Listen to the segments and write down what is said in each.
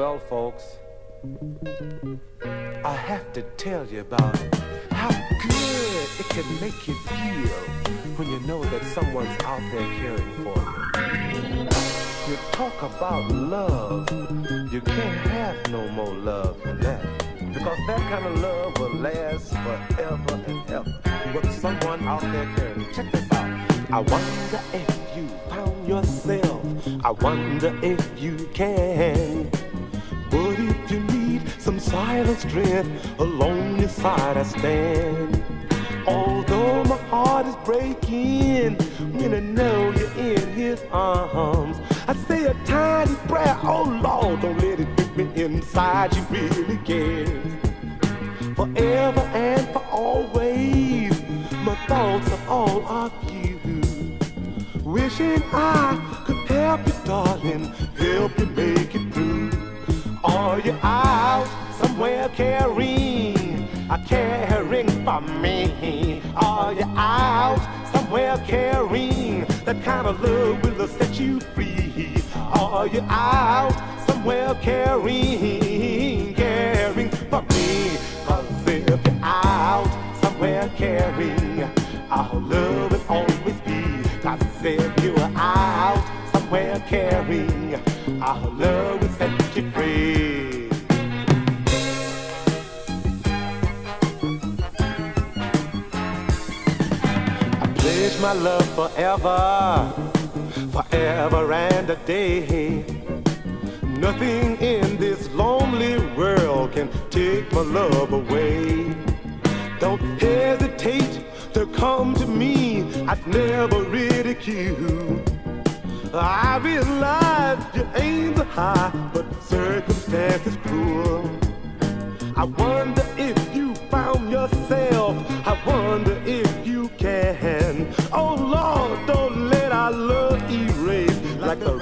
Well, folks, I have to tell you about how good it can make you feel when you know that someone's out there caring for you. You talk about love, you can't have no more love than that. Because that kind of love will last forever and ever. With someone out there caring. Check this out. I wonder if you found yourself. I wonder if you can. But if you need some silent strength, along your side I stand. Although my heart is breaking when I know you're in his arms, I say a tiny prayer. Oh Lord, don't let it get me inside. You really cares. Forever and for always, my thoughts are all of you. Wishing I could help you, darling, help you caring? Caring for me? Are you out somewhere caring? That kind of love will set you free. Are you out somewhere caring? Caring for me? Cause if you're out somewhere caring, our love will always be. Cause if you are out somewhere caring, our love will set you free. Pledge my love forever, forever and a day. Nothing in this lonely world can take my love away. Don't hesitate to come to me. I'd never ridicule. I realize you aim the high, but circumstances cruel. I wonder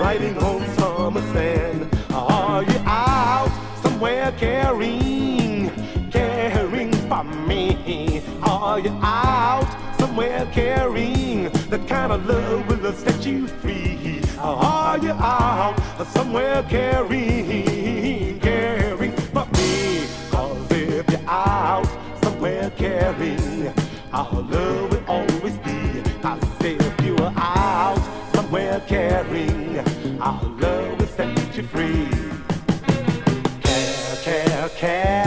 the writing on summer sand. Are you out somewhere caring, caring for me? Are you out somewhere caring? That kind of love will set you free. Are you out somewhere caring, care,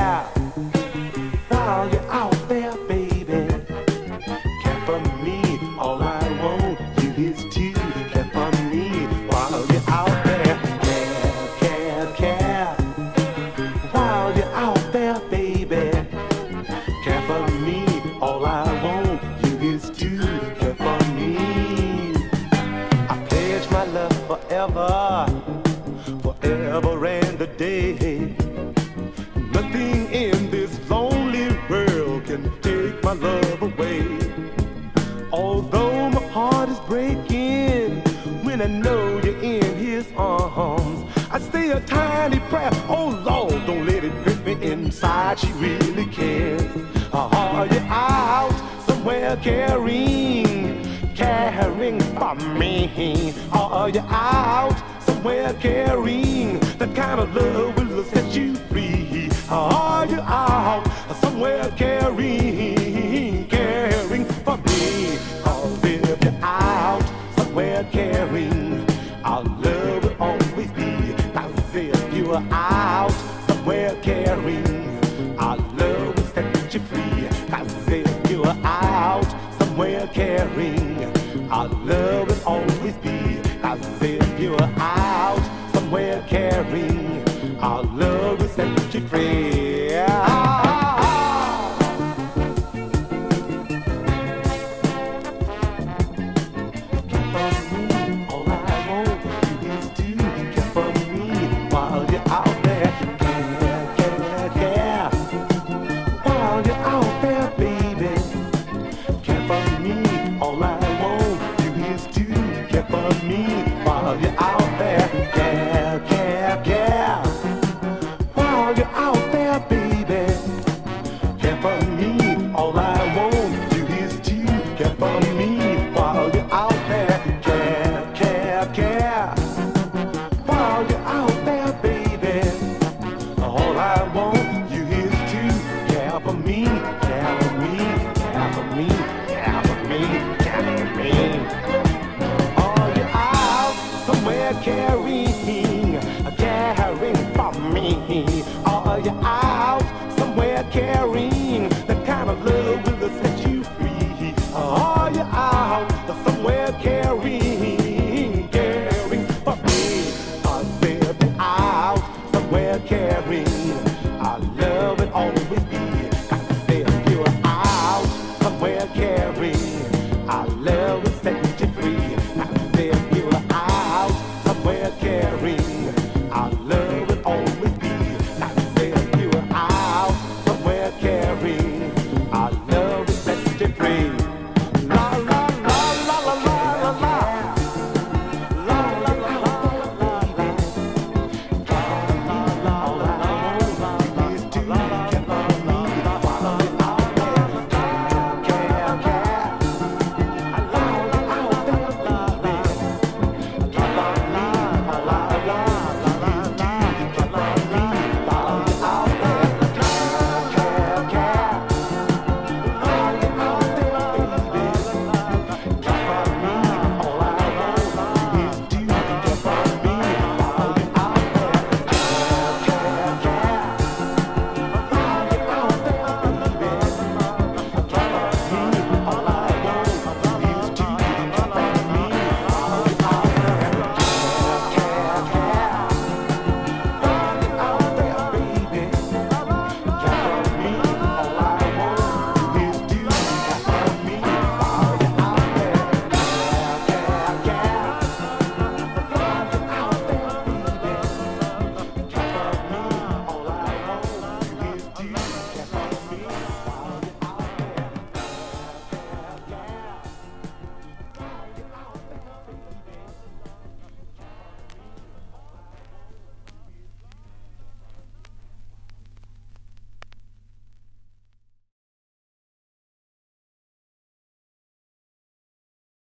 tiny prayer. Oh Lord, don't let it hurt me inside. She really cares. Are you out somewhere caring, caring for me? Are you out somewhere caring? That kind of love will set you free. Are you out somewhere caring, caring for me? Cause if you're out somewhere caring, are out somewhere caring, our love will set you free. Cause if you are out somewhere caring, our love will always be. Cause if you are out somewhere caring, of your eyes. always be